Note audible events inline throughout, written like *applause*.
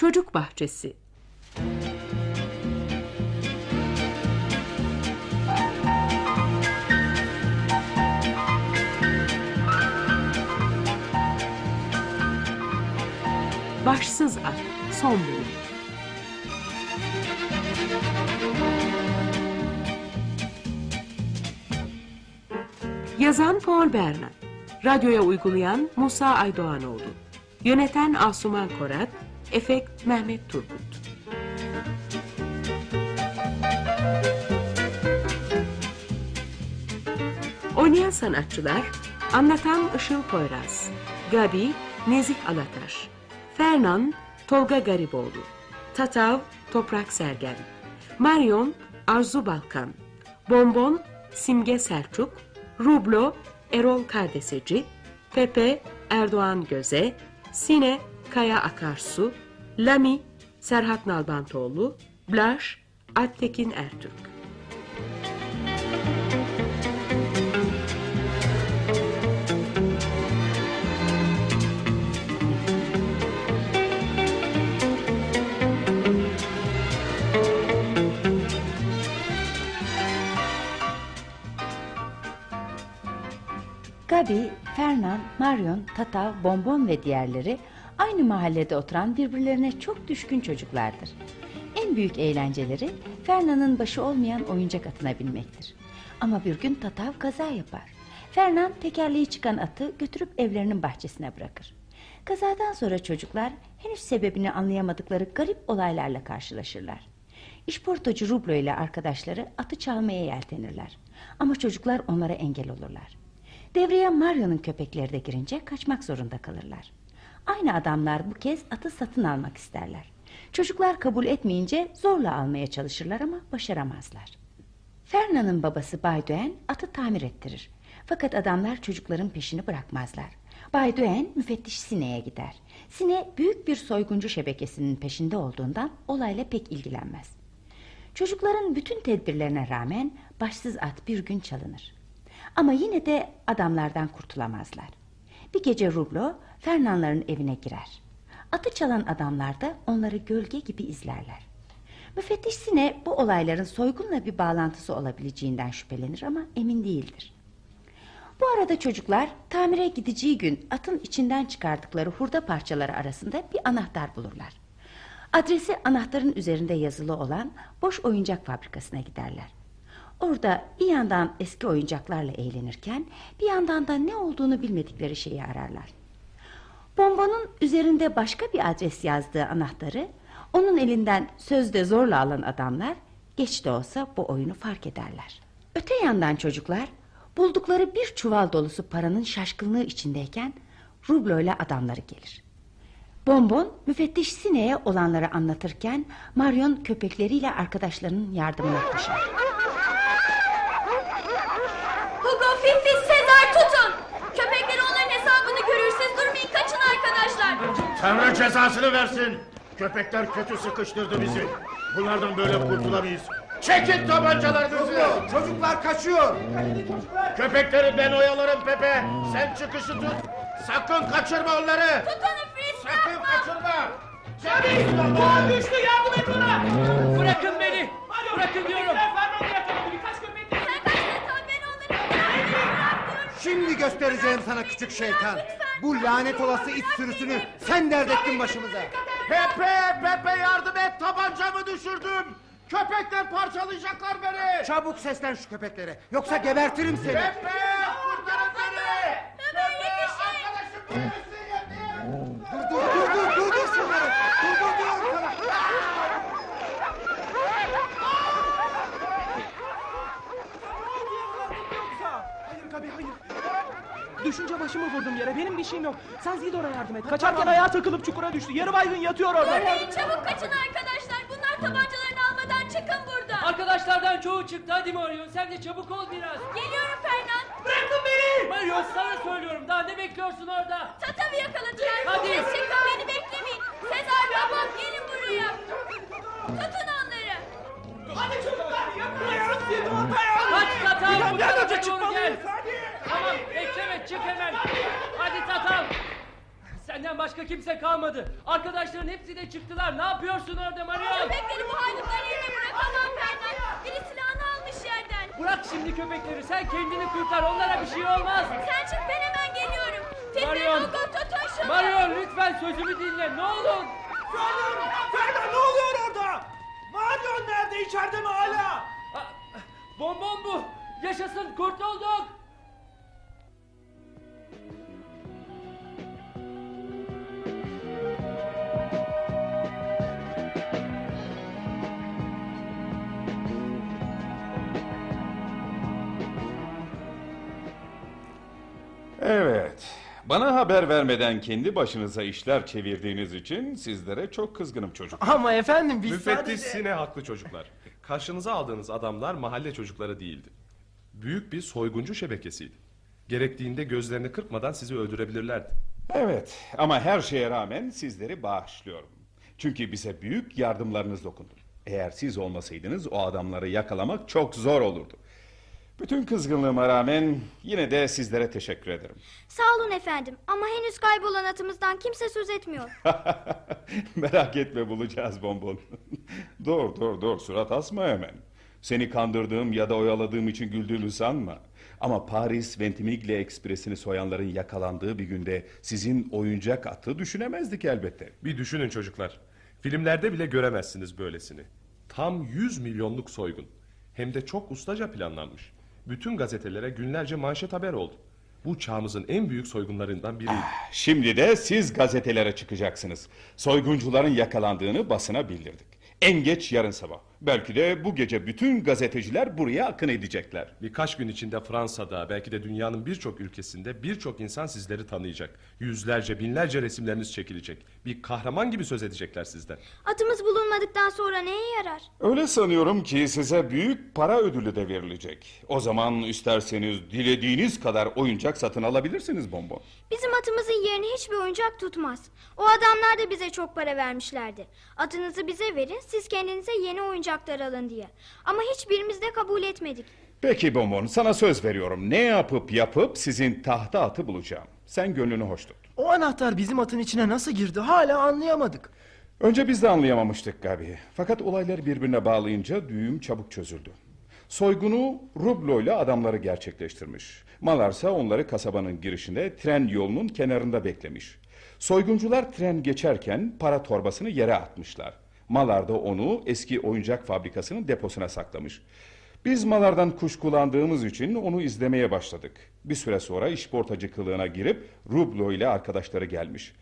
Çocuk Bahçesi. Başsız At Son Bölüm Yazan Paul Berna. Radyoya uygulayan Musa Aydoğanoğlu. Yöneten Asuman Korat Efekt Mehmet Turgut. Oynayan sanatçılar Anlatan Işıl Poyraz Gabi Nezih Alataş Fernan Tolga Gariboğlu Tatav Toprak Sergen Marion Arzu Balkan Bonbon Simge Selçuk Rublo Erol Kardeseci Pepe Erdoğan Göze Sine Kaya Akarsu Lami Serhat Nalbantoğlu Blaş Alptekin Ertürk. Gabi, Fernan, Marion, Tata, Bonbon ve diğerleri aynı mahallede oturan birbirlerine çok düşkün çocuklardır. En büyük eğlenceleri Fernan'ın başı olmayan oyuncak atına binmektir. Ama bir gün Tatav kaza yapar. Fernan tekerleği çıkan atı götürüp evlerinin bahçesine bırakır. Kazadan sonra çocuklar henüz sebebini anlayamadıkları garip olaylarla karşılaşırlar. İşportacı Rublo ile arkadaşları atı çalmaya yeltenirler. Ama çocuklar onlara engel olurlar. Devreye Mario'nun köpekleri de girince kaçmak zorunda kalırlar. Aynı adamlar bu kez atı satın almak isterler. Çocuklar kabul etmeyince zorla almaya çalışırlar ama başaramazlar. Ferna'nın babası Bay Duen atı tamir ettirir. Fakat adamlar çocukların peşini bırakmazlar. Bay Duen müfettiş Sine'ye gider. Sine büyük bir soyguncu şebekesinin peşinde olduğundan olayla pek ilgilenmez. Çocukların bütün tedbirlerine rağmen başsız at bir gün çalınır. Ama yine de adamlardan kurtulamazlar. Bir gece Rublo Fernanların evine girer. Atı çalan adamlar da onları gölge gibi izlerler. Müfettiş Sine bu olayların soygunla bir bağlantısı olabileceğinden şüphelenir ama emin değildir. Bu arada çocuklar tamire gideceği gün atın içinden çıkardıkları hurda parçaları arasında bir anahtar bulurlar. Adresi anahtarın üzerinde yazılı olan boş oyuncak fabrikasına giderler. Orada bir yandan eski oyuncaklarla eğlenirken bir yandan da ne olduğunu bilmedikleri şeyi ararlar. Bombonun üzerinde başka bir adres yazdığı anahtarı onun elinden sözde zorla alan adamlar geç de olsa bu oyunu fark ederler. Öte yandan çocuklar buldukları bir çuval dolusu paranın şaşkınlığı içindeyken Rublo ile adamları gelir. Bonbon müfettiş Sine'ye olanları anlatırken Marion köpekleriyle arkadaşlarının yardımına koşar. Hugo, Fifi, Sezar tutun. Köpekleri onların hesabını görür. Siz durmayın kaçın arkadaşlar. Tanrı cezasını versin. Köpekler kötü sıkıştırdı bizi. Bunlardan böyle kurtulamayız. Çekin tabancalarınızı. Çocuklar kaçıyor. Köpekleri ben oyalarım Pepe. Sen çıkışı tut. Sakın kaçırma onları. Tut onu Fritz Sakın yapma. kaçırma. Abi boğa düştü yardım et bana. Bırakın beni. Bırakın diyorum. Şimdi göstereceğim sana küçük şeytan. Bu lanet olası it sürüsünü sen dert ettin başımıza. Pepe, Pepe yardım et. Tabancamı düşürdüm. Köpekler parçalayacaklar beni. Çabuk seslen şu köpeklere. Yoksa gebertirim seni. Pepe, kurtarın beni. Pepe yetişin. Arkadaşım polisi yedim. Dur dur dur dur dur dur şunları. Dur dur dur. Tamam. Hayır Gabi hayır. Düşünce başımı vurdum yere. Benim bir şeyim yok. Sen Zidor'a yardım et. Kaçarken ayağa takılıp çukura düştü. Yarı baygın yatıyor orada. Durmayın çabuk kaçın arkadaşlar. Bunlar tabancalarını almadan çıkın buradan. Arkadaşlardan çoğu çıktı hadi Mario sen de çabuk ol biraz. Geliyorum Fernan. Bırakın beni. Mario sana söylüyorum daha ne bekliyorsun orada? Tatavı yakaladılar. Hadi. Siz çıkın beni beklemeyin. Sezar babam gelin buraya. Tutun onları. Hadi çocuklar yakalayın. Zidor dayan. Kaç Tatal Bir bu an tarafa önce doğru gel. çıkmalıyız. Hadi. Tamam bekleme çık hemen. Hadi Tatal. Sen Senden başka kimse kalmadı. Arkadaşların hepsi de çıktılar. Ne yapıyorsun orada Marion? Köpekleri bu haydutların eline bırakamam Fernan. Biri silahını almış yerden. Bırak şimdi köpekleri. Sen kendini kurtar. Onlara bir şey olmaz. Sen çık ben hemen geliyorum. Marion. Marion lütfen sözümü dinle. Ne olur. Fernan! Fernan ne oluyor orada? Marion nerede? İçeride mi hala? Bonbon bu. Yaşasın kurtulduk. Bana haber vermeden kendi başınıza işler çevirdiğiniz için sizlere çok kızgınım çocuk. Ama efendim biz Müfettiş Sine haklı çocuklar. Karşınıza aldığınız adamlar mahalle çocukları değildi. Büyük bir soyguncu şebekesiydi. Gerektiğinde gözlerini kırpmadan sizi öldürebilirlerdi. Evet ama her şeye rağmen sizleri bağışlıyorum. Çünkü bize büyük yardımlarınız dokundu. Eğer siz olmasaydınız o adamları yakalamak çok zor olurdu. Bütün kızgınlığıma rağmen yine de sizlere teşekkür ederim. Sağ olun efendim ama henüz kaybolan atımızdan kimse söz etmiyor. *laughs* Merak etme bulacağız bonbon. *laughs* dur dur dur surat asma hemen. Seni kandırdığım ya da oyaladığım için güldüğümü sanma. Ama Paris Ventimiglia Ekspresi'ni soyanların yakalandığı bir günde sizin oyuncak atı düşünemezdik elbette. Bir düşünün çocuklar. Filmlerde bile göremezsiniz böylesini. Tam 100 milyonluk soygun. Hem de çok ustaca planlanmış. Bütün gazetelere günlerce manşet haber oldu. Bu çağımızın en büyük soygunlarından biriydi. Şimdi de siz gazetelere çıkacaksınız. Soyguncuların yakalandığını basına bildirdik. En geç yarın sabah. Belki de bu gece bütün gazeteciler buraya akın edecekler. Birkaç gün içinde Fransa'da belki de dünyanın birçok ülkesinde birçok insan sizleri tanıyacak. Yüzlerce binlerce resimleriniz çekilecek. Bir kahraman gibi söz edecekler sizden. Atımız bulunmadıktan sonra neye yarar? Öyle sanıyorum ki size büyük para ödülü de verilecek. O zaman isterseniz dilediğiniz kadar oyuncak satın alabilirsiniz bonbon. Bizim atımızın yerini hiçbir oyuncak tutmaz. O adamlar da bize çok para vermişlerdi. Atınızı bize verin, siz kendinize yeni oyuncaklar alın diye. Ama hiçbirimiz de kabul etmedik. Peki bonbon sana söz veriyorum. Ne yapıp yapıp sizin tahta atı bulacağım. Sen gönlünü hoş tut. O anahtar bizim atın içine nasıl girdi hala anlayamadık. Önce biz de anlayamamıştık Gabi. Fakat olayları birbirine bağlayınca düğüm çabuk çözüldü. Soygunu Rublo ile adamları gerçekleştirmiş. Malarsa onları kasabanın girişinde tren yolunun kenarında beklemiş. Soyguncular tren geçerken para torbasını yere atmışlar. Malar da onu eski oyuncak fabrikasının deposuna saklamış. Biz malardan kuşkulandığımız için onu izlemeye başladık. Bir süre sonra işportacı kılığına girip Rublo ile arkadaşları gelmiş.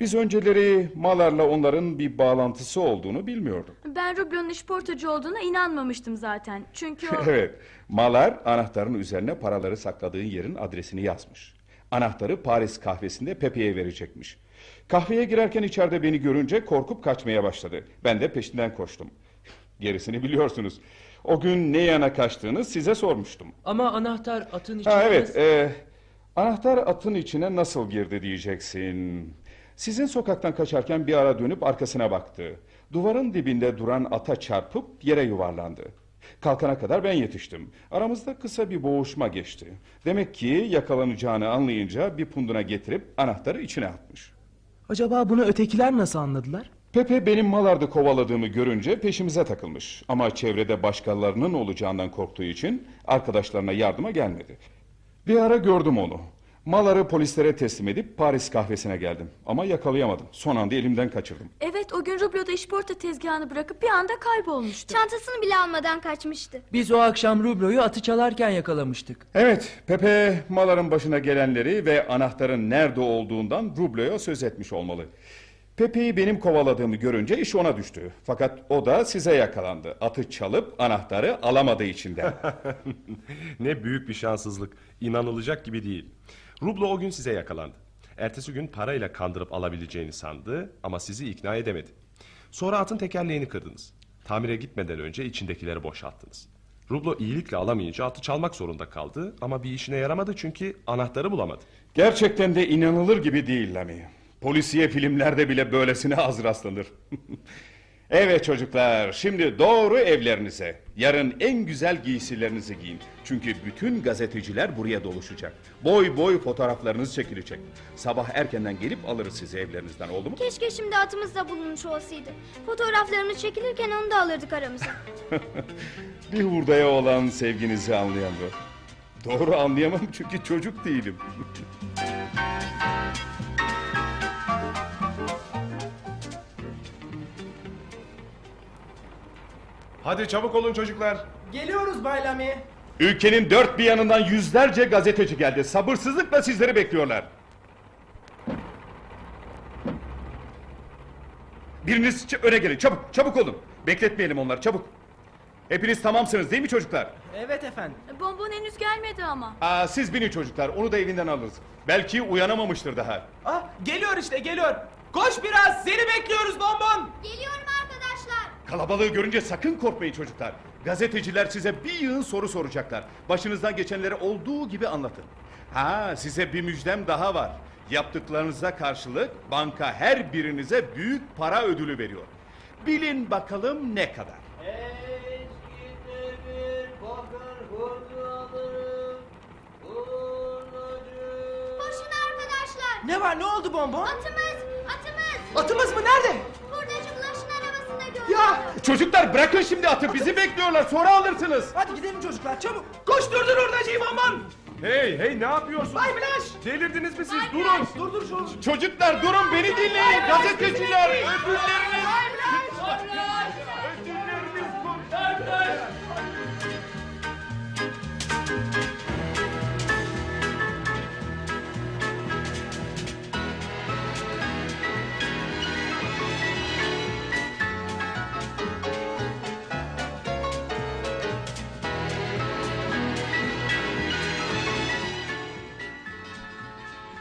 Biz önceleri malarla onların bir bağlantısı olduğunu bilmiyorduk. Ben Rublo'nun işportacı olduğuna inanmamıştım zaten. Çünkü o... *laughs* evet, malar anahtarın üzerine paraları sakladığın yerin adresini yazmış. Anahtarı Paris kahvesinde Pepe'ye verecekmiş. Kahveye girerken içeride beni görünce korkup kaçmaya başladı. Ben de peşinden koştum. Gerisini biliyorsunuz. O gün ne yana kaçtığını size sormuştum. Ama anahtar atın içine... Ha evet, e, anahtar atın içine nasıl girdi diyeceksin. Sizin sokaktan kaçarken bir ara dönüp arkasına baktı. Duvarın dibinde duran ata çarpıp yere yuvarlandı. Kalkana kadar ben yetiştim. Aramızda kısa bir boğuşma geçti. Demek ki yakalanacağını anlayınca bir punduna getirip anahtarı içine atmış. Acaba bunu ötekiler nasıl anladılar? Pepe benim malarda kovaladığımı görünce peşimize takılmış. Ama çevrede başkalarının olacağından korktuğu için arkadaşlarına yardıma gelmedi. Bir ara gördüm onu. Maları polislere teslim edip Paris kahvesine geldim. Ama yakalayamadım. Son anda elimden kaçırdım. Evet o gün Rublo'da işporta tezgahını bırakıp bir anda kaybolmuştu. Çantasını bile almadan kaçmıştı. Biz o akşam Rublo'yu atı çalarken yakalamıştık. Evet, Pepe maların başına gelenleri ve anahtarın nerede olduğundan Rublo'ya söz etmiş olmalı. Pepe'yi benim kovaladığımı görünce iş ona düştü. Fakat o da size yakalandı. Atı çalıp anahtarı alamadığı içinden. *laughs* ne büyük bir şanssızlık. İnanılacak gibi değil. Rublo o gün size yakalandı. Ertesi gün parayla kandırıp alabileceğini sandı ama sizi ikna edemedi. Sonra atın tekerleğini kırdınız. Tamire gitmeden önce içindekileri boşalttınız. Rublo iyilikle alamayınca atı çalmak zorunda kaldı ama bir işine yaramadı çünkü anahtarı bulamadı. Gerçekten de inanılır gibi değil Lami. Polisiye filmlerde bile böylesine az rastlanır. *laughs* evet çocuklar, şimdi doğru evlerinize. Yarın en güzel giysilerinizi giyin. Çünkü bütün gazeteciler buraya doluşacak. Boy boy fotoğraflarınız çekilecek. Sabah erkenden gelip alırız sizi evlerinizden oldu mu? Keşke şimdi atımızda bulunmuş olsaydı. Fotoğraflarımız çekilirken onu da alırdık aramıza. *laughs* Bir hurdaya olan sevginizi anlayamıyor. Doğru anlayamam çünkü çocuk değilim. *laughs* Hadi çabuk olun çocuklar. Geliyoruz Bay Lamy. Ülkenin dört bir yanından yüzlerce gazeteci geldi. Sabırsızlıkla sizleri bekliyorlar. Biriniz öne gelin. Çabuk, çabuk olun. Bekletmeyelim onları, çabuk. Hepiniz tamamsınız değil mi çocuklar? Evet efendim. Bonbon henüz gelmedi ama. Aa, siz binin çocuklar, onu da evinden alırız. Belki uyanamamıştır daha. Ah geliyor işte geliyor. Koş biraz seni bekliyoruz bonbon. Geliyorum arkadaşlar. Kalabalığı görünce sakın korkmayın çocuklar. Gazeteciler size bir yığın soru soracaklar. Başınızdan geçenleri olduğu gibi anlatın. Ha size bir müjdem daha var. Yaptıklarınıza karşılık banka her birinize büyük para ödülü veriyor. Bilin bakalım ne kadar. Koşun arkadaşlar. Ne var ne oldu bonbon? Atımız, atımız. Atımız mı nerede? Arabasında gördüm. Ya Çocuklar bırakın şimdi atı bizi bekliyorlar sonra alırsınız. hadi gidelim çocuklar çabuk. Koş durdur oradacıyı bonbon. Hey hey ne yapıyorsunuz? Bay Flash. Delirdiniz mi siz? Durun. Dur dur şu. Çocuklar durun beni dinleyin gazeteciler ödülleriniz.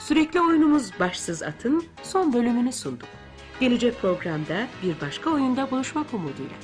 Sürekli oyunumuz Başsız At'ın son bölümünü sunduk. Gelecek programda bir başka oyunda buluşmak umuduyla.